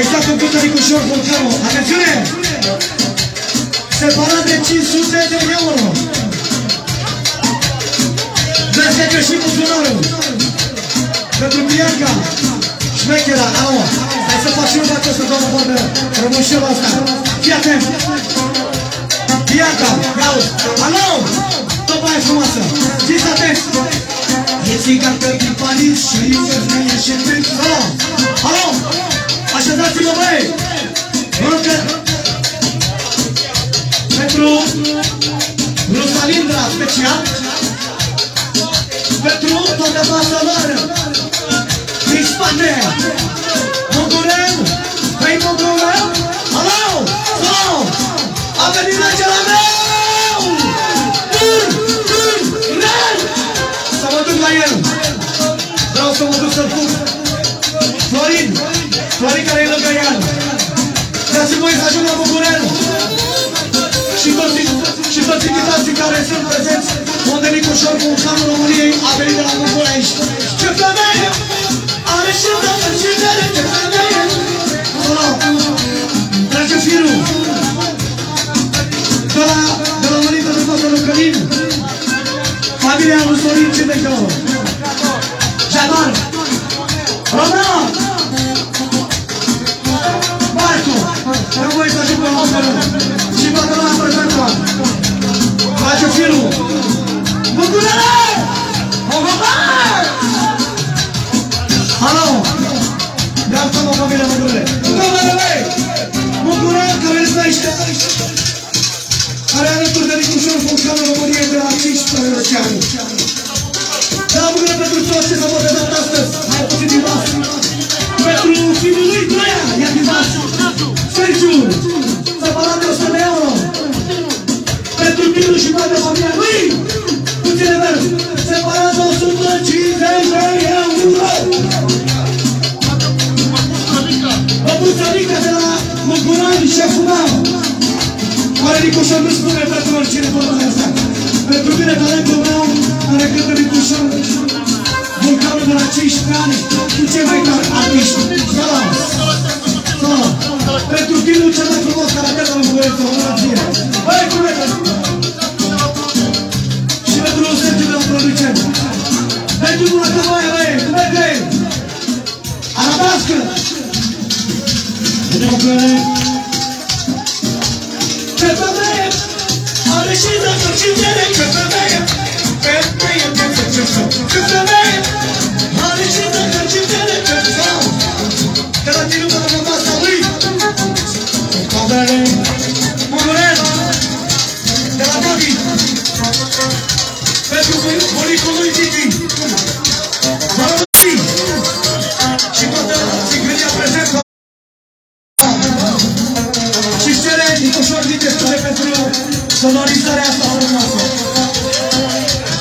Exact cum tot Nicușor Vulcanu. Atențiune! Separat de 500 de euro. Vezi că și buzunarul. Pentru Bianca. Șmechera, aua. Hai să faci un dată să doamnă vorbă. Rămâșel asta. Fii atent. Bianca, iau. Alo! Tot mai frumoasă. Fiți atenți. E țigancă din Paris și femeie și fric. Alo! Alo! Chegar de mamãe. Dați-mi voi să ajung la Mogurel și toți, și toți invitații care sunt prezenți Mondelit ușor cu Canul României a venit de la București Ce femeie! Are și de fericire, ce femeie! Alo! Trage firul! De la, de la Mărită de Fosă Lucărin Familia lui Sorin Cimecă Eu voi să ajung la operă Și toată lumea prezentă Trage firul Bucură-le! Alo! Iartă-mă, familia Bucură-le! Bucură-le! Bucură care îți naște care are alături de Nicușor Fulcanul României de la 15 ani. De la bucură pentru toți ce s-au botezat Pentru filmul cel mai frumos care avea sonorizarea asta frumoasă.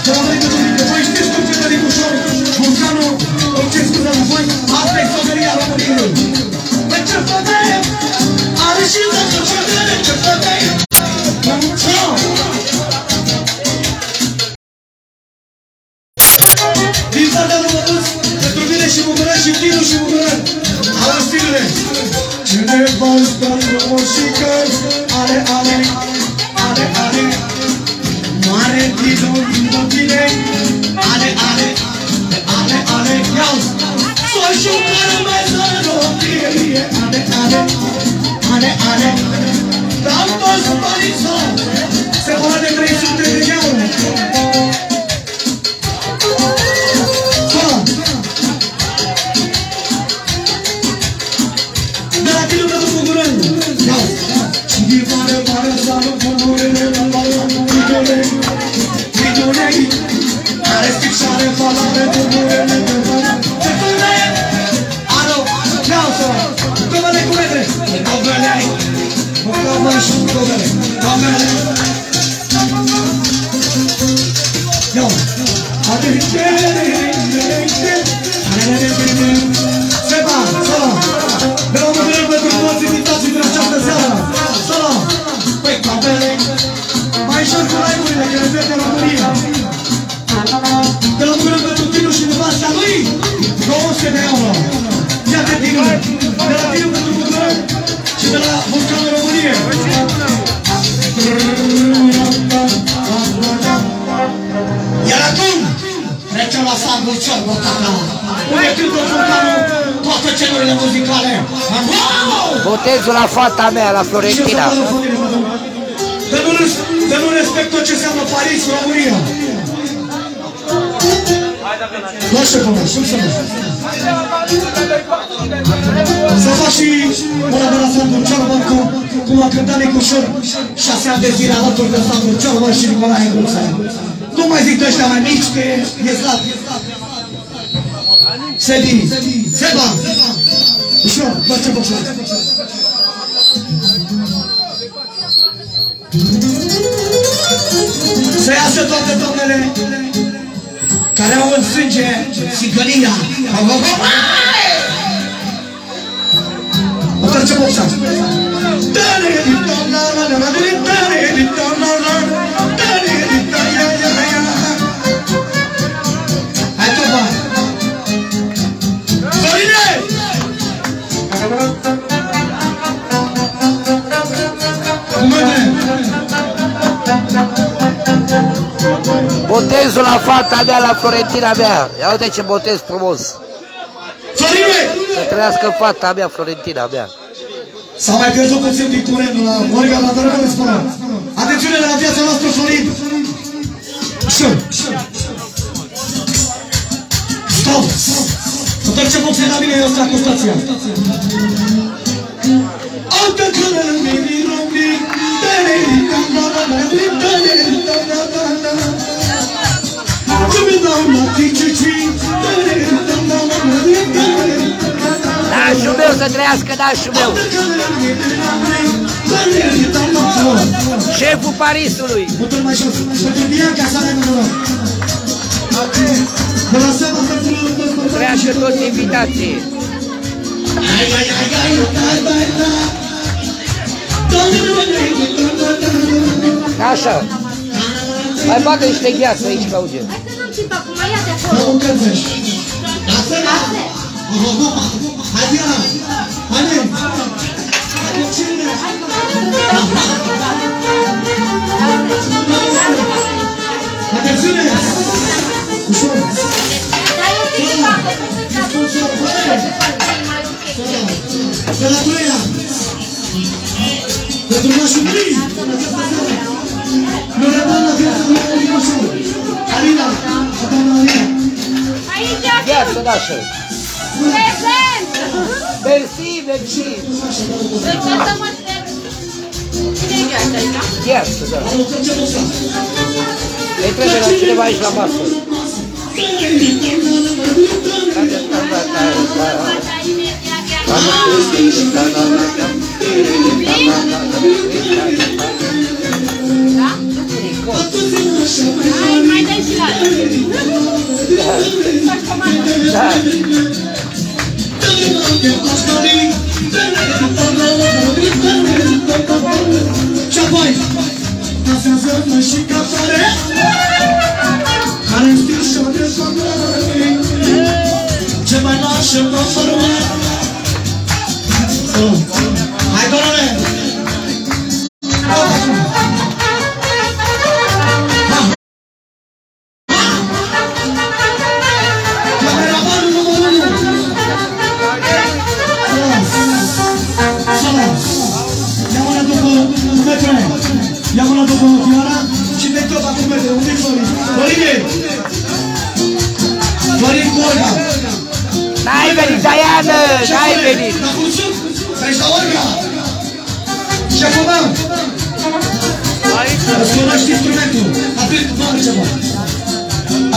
De la Mărică Dumnezeu, voi știți cum cântă Nicușor, Vulcanul, îmi cer scuze la voi, asta e someria României. De ce femeie? Are și dacă ce vede, ce femeie? Sau! Din partea lui Măduț, pentru mine și București și Tinu și București. Ala stilele. Cine vă stă frumos și căs, are, are, are, are. Muore di soldati Are de la bună pentru tinul și nevasta lui, 200 de euro. Ia de tinul, de la tinul pentru București și de la Vulcanul României. Iar acum, trecem la Sambul Cior, Botana, unde cântă Vulcanul toate celurile muzicale. Botezul la fata mea, la Florentina. De nu, de nu respect tot ce înseamnă Paris, România. Lasă pe mă, cum să mă? Să fac și mâna de la Sandu Ciorban cu, cum a cântat Nicușor șase ani de zile alături de Sandu Ciorban și Nicolae Gulță. Nu mai zic de ăștia mai mici că e slab. Sedi, Seba, ușor, face boxa. Să iasă toate domnele care au în sânge țigănia. O trece boxa. Hai topa! Sorine! Cum Botezul la fata mea, la Florentina mea. Ia uite ce botez frumos. Sorine! Să trăiască fata mea, Florentina mea. S-a mai pierdut puțin din curentul la Olga, la Dorăcă le spună. Atențiune la viața noastră, Florin! Ușor! Stop! Să trece boxe la mine, eu sunt cu stația. Altă cără, mini, rombi, dă-ne, da-da-da-da, dă-ne, da-da-da-da. Come down, la tici-ci, dă-ne, da-da-da-da, dă-ne, Nașul meu să trăiască, nașul meu. Șeful Parisului. Putem mai jos. Pentru Bianca să ne numărăm. De la seama pentru Trăiască toți invitații. Ai, ai, ai, ai, ai, ai, ai. Așa. Mai bagă niște gheață aici pe auge. Hai să nu țipa, cum mai ia de Aici, Gheață, nașă. prezent! Mersi, mersi. Deci o să mă șterg. Cine e gheață aici? Gheață, da. Am trece boxa! Îi trebuie la cineva aici la masă. Hai, sade Kalemdir sade sade Cemal aşık kafarım Yamuna dokunmak venit, Diana, n-ai venit. Dar cum sunt? Ești la Olga! Șeful meu! Îți cunoști instrumentul, atât, nu altceva.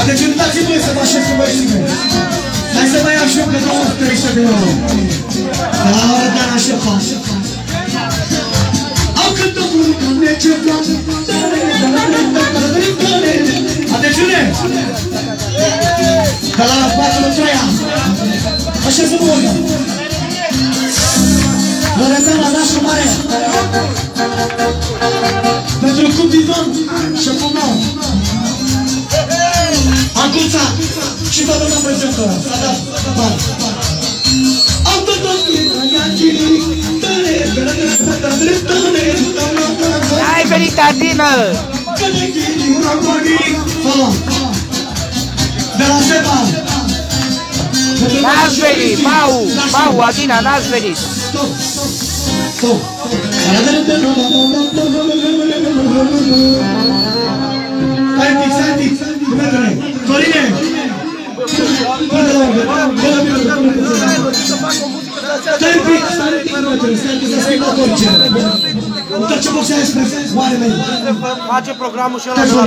Atenție, dați-mi voie să vă așez cu băieții mei. Hai să mai iau și eu pe 2300 de euro. De la Loredana șefa. Au cântat cu neceflat. Atențiune! Pentru Cupivan, șeful meu. Ancuța și toată lumea prezentă. S-a dat bani. Am tot tot N-ai venit, Adină. De la Seba. N-ați venit, Mau, Mau Adina n-ați venit. Stop! Stop! Facem programul și eu la